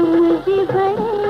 रंग बिगड़े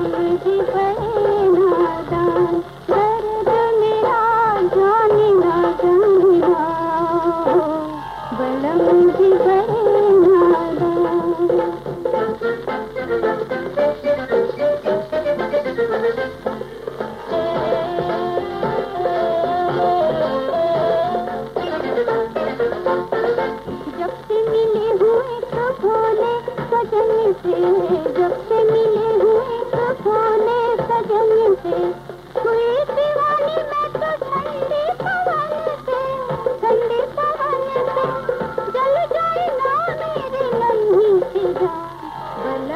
मिला जाने गङ्गी बहि